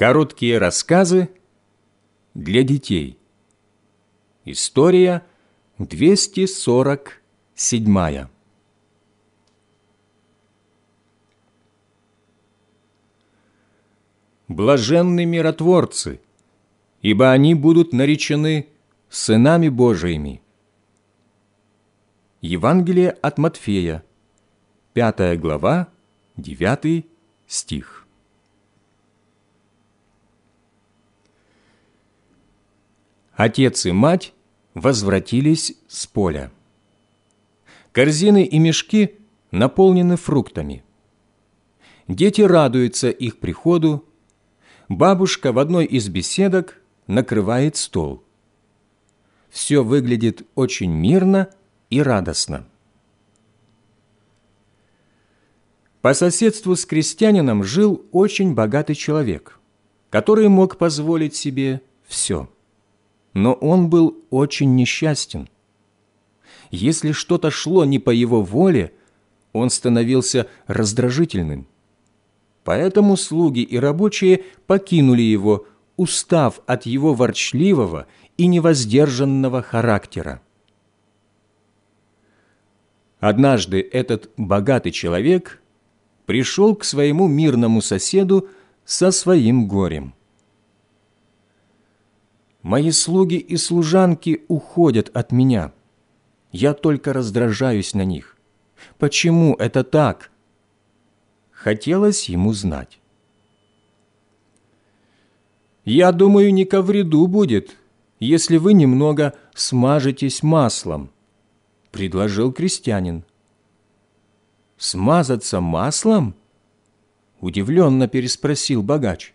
Короткие рассказы для детей. История 247. Блаженны миротворцы, ибо они будут наречены сынами Божиими. Евангелие от Матфея, 5 глава, 9 стих. Отец и мать возвратились с поля. Корзины и мешки наполнены фруктами. Дети радуются их приходу. Бабушка в одной из беседок накрывает стол. Все выглядит очень мирно и радостно. По соседству с крестьянином жил очень богатый человек, который мог позволить себе все. Но он был очень несчастен. Если что-то шло не по его воле, он становился раздражительным. Поэтому слуги и рабочие покинули его, устав от его ворчливого и невоздержанного характера. Однажды этот богатый человек пришел к своему мирному соседу со своим горем. «Мои слуги и служанки уходят от меня. Я только раздражаюсь на них. Почему это так?» Хотелось ему знать. «Я думаю, не ко вреду будет, если вы немного смажетесь маслом», – предложил крестьянин. «Смазаться маслом?» – удивленно переспросил богач.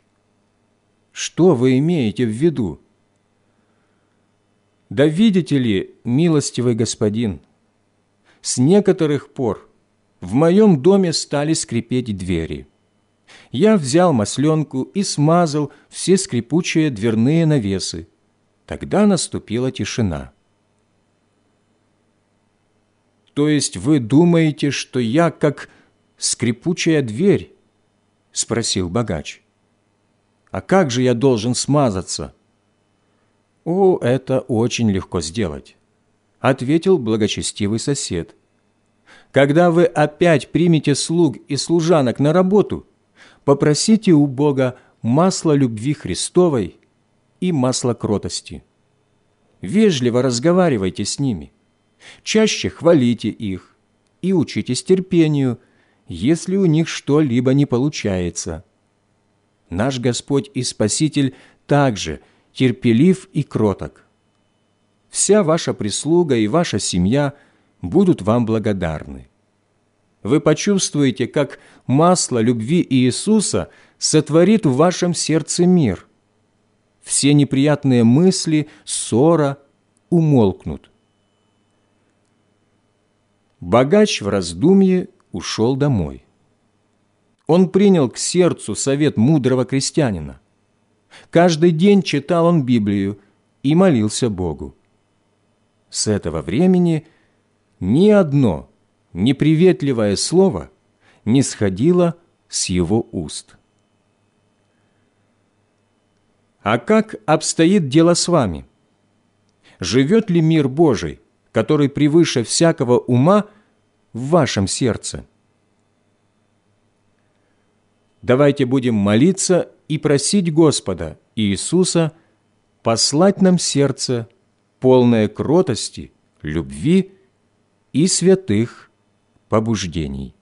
«Что вы имеете в виду?» «Да видите ли, милостивый господин, с некоторых пор в моем доме стали скрипеть двери. Я взял масленку и смазал все скрипучие дверные навесы. Тогда наступила тишина. «То есть вы думаете, что я как скрипучая дверь?» – спросил богач. «А как же я должен смазаться?» «О, это очень легко сделать», – ответил благочестивый сосед. «Когда вы опять примете слуг и служанок на работу, попросите у Бога масло любви Христовой и масло кротости. Вежливо разговаривайте с ними чаще хвалите их и учитесь терпению, если у них что-либо не получается. Наш Господь и Спаситель также терпелив и кроток. Вся ваша прислуга и ваша семья будут вам благодарны. Вы почувствуете, как масло любви Иисуса сотворит в вашем сердце мир. Все неприятные мысли, ссора умолкнут. Богач в раздумье ушел домой. Он принял к сердцу совет мудрого крестьянина. Каждый день читал он Библию и молился Богу. С этого времени ни одно неприветливое слово не сходило с его уст. А как обстоит дело с вами? Живет ли мир Божий, который превыше всякого ума, в вашем сердце. Давайте будем молиться и просить Господа Иисуса послать нам сердце, полное кротости, любви и святых побуждений.